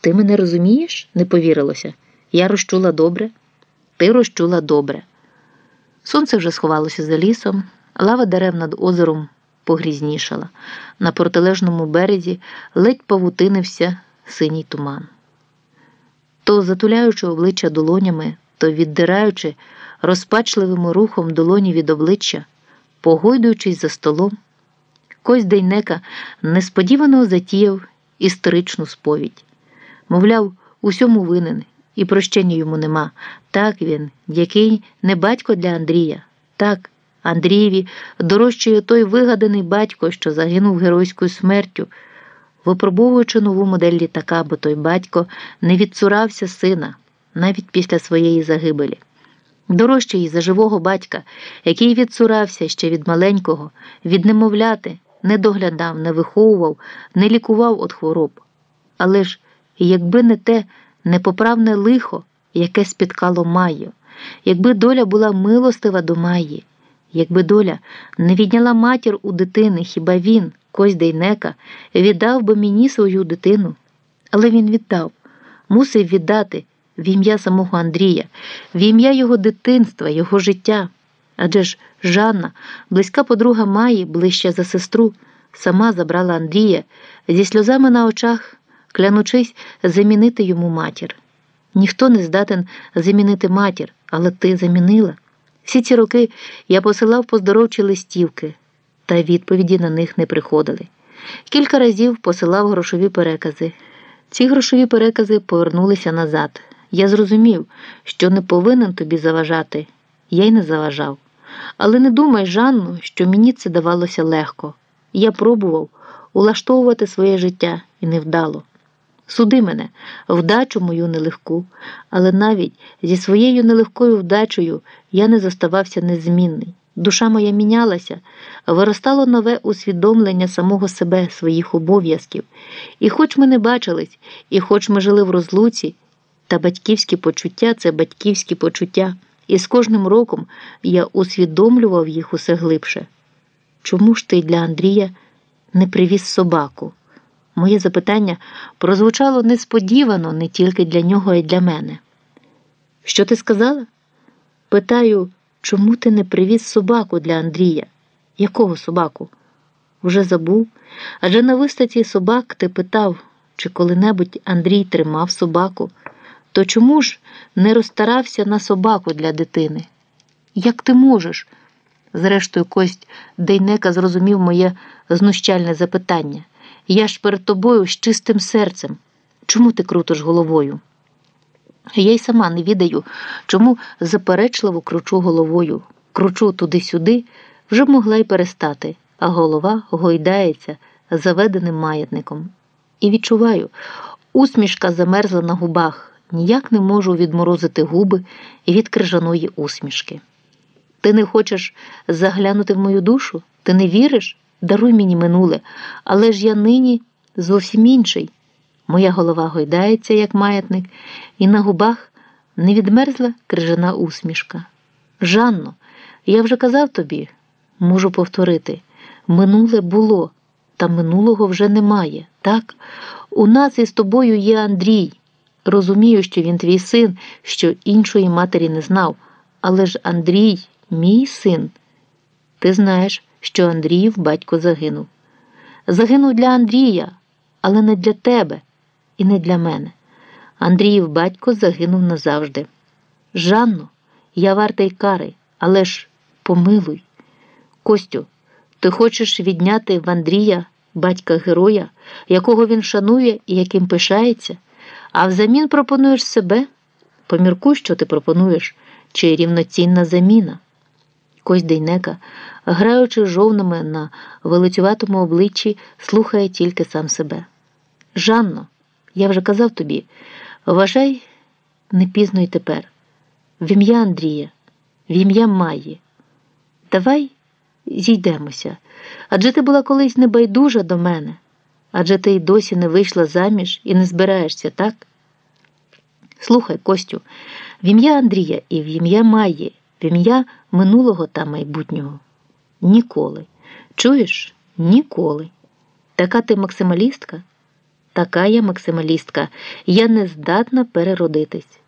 Ти мене розумієш? не повірилося. Я розчула добре, ти розчула добре. Сонце вже сховалося за лісом, лава дерев над озером погрізнішала. На протилежному березі ледь павутинився синій туман. То затуляючи обличчя долонями, то віддираючи розпачливим рухом долоні від обличчя, погойдуючись за столом, Кость Дейнека несподівано затіяв історичну сповідь. Мовляв, усьому винен, і прощення йому нема. Так він, який не батько для Андрія. Так, Андрієві дорожчає той вигаданий батько, що загинув геройською смертю, випробовуючи нову модель літака, бо той батько не відцурався сина навіть після своєї загибелі. Дорожчий за живого батька, який відцурався ще від маленького, від немовляти, не доглядав, не виховував, не лікував від хвороб. Але ж, якби не те непоправне лихо, яке спіткало Майю, якби доля була милостива до Майї, якби доля не відняла матір у дитини, хіба він, Кость Дейнека, віддав би мені свою дитину. Але він віддав, мусив віддати в ім'я самого Андрія, в ім'я його дитинства, його життя. Адже ж Жанна, близька подруга Маї, ближча за сестру, сама забрала Андрія зі сльозами на очах, клянучись замінити йому матір. Ніхто не здатен замінити матір, але ти замінила. Всі ці роки я посилав поздоровчі листівки, та відповіді на них не приходили. Кілька разів посилав грошові перекази. Ці грошові перекази повернулися назад. Я зрозумів, що не повинен тобі заважати, я й не заважав. Але не думай, Жанну, що мені це давалося легко. Я пробував улаштовувати своє життя і невдало. Суди мене, вдачу мою нелегку, але навіть зі своєю нелегкою вдачею я не зоставався незмінний. Душа моя мінялася, виростало нове усвідомлення самого себе, своїх обов'язків. І хоч ми не бачились, і хоч ми жили в розлуці, та батьківські почуття це батьківські почуття, і з кожним роком я усвідомлював їх усе глибше. Чому ж ти для Андрія не привіз собаку? Моє запитання прозвучало несподівано не тільки для нього, а й для мене. Що ти сказала? Питаю, чому ти не привіз собаку для Андрія? Якого собаку? Вже забув. Адже на виставці собак ти питав, чи коли-небудь Андрій тримав собаку, то чому ж не розстарався на собаку для дитини? Як ти можеш? Зрештою, кость Дейнека зрозумів моє знущальне запитання. Я ж перед тобою з чистим серцем. Чому ти крутиш головою? Я й сама не відаю, чому заперечливо кручу головою, кручу туди-сюди, вже могла й перестати, а голова гойдається заведеним маятником. І відчуваю, усмішка замерзла на губах, ніяк не можу відморозити губи від крижаної усмішки. Ти не хочеш заглянути в мою душу? Ти не віриш? Даруй мені минуле, але ж я нині зовсім інший. Моя голова гойдається, як маятник, і на губах не відмерзла крижана усмішка. Жанно, я вже казав тобі, можу повторити, минуле було, та минулого вже немає. Так, у нас із тобою є Андрій. Розумію, що він твій син, що іншої матері не знав, але ж Андрій, мій син, ти знаєш що Андріїв батько загинув. Загинув для Андрія, але не для тебе і не для мене. Андріїв батько загинув назавжди. Жанно, я вартий кари, але ж помилуй. Костю, ти хочеш відняти в Андрія батька героя, якого він шанує і яким пишається, а взамін пропонуєш себе? Поміркуй, що ти пропонуєш, чи рівноцінна заміна. Кость Дейнека, граючи жовнами на велицюватому обличчі, слухає тільки сам себе. Жанно, я вже казав тобі, вважай не пізно й тепер. В ім'я Андрія, в ім'я Майї. Давай зійдемося. Адже ти була колись небайдужа до мене, адже ти й досі не вийшла заміж і не збираєшся, так? Слухай, Костю, в ім'я Андрія і в ім'я Майї в ім'я минулого та майбутнього. Ніколи. Чуєш? Ніколи. Така ти максималістка? Така я максималістка, я не здатна переродитись.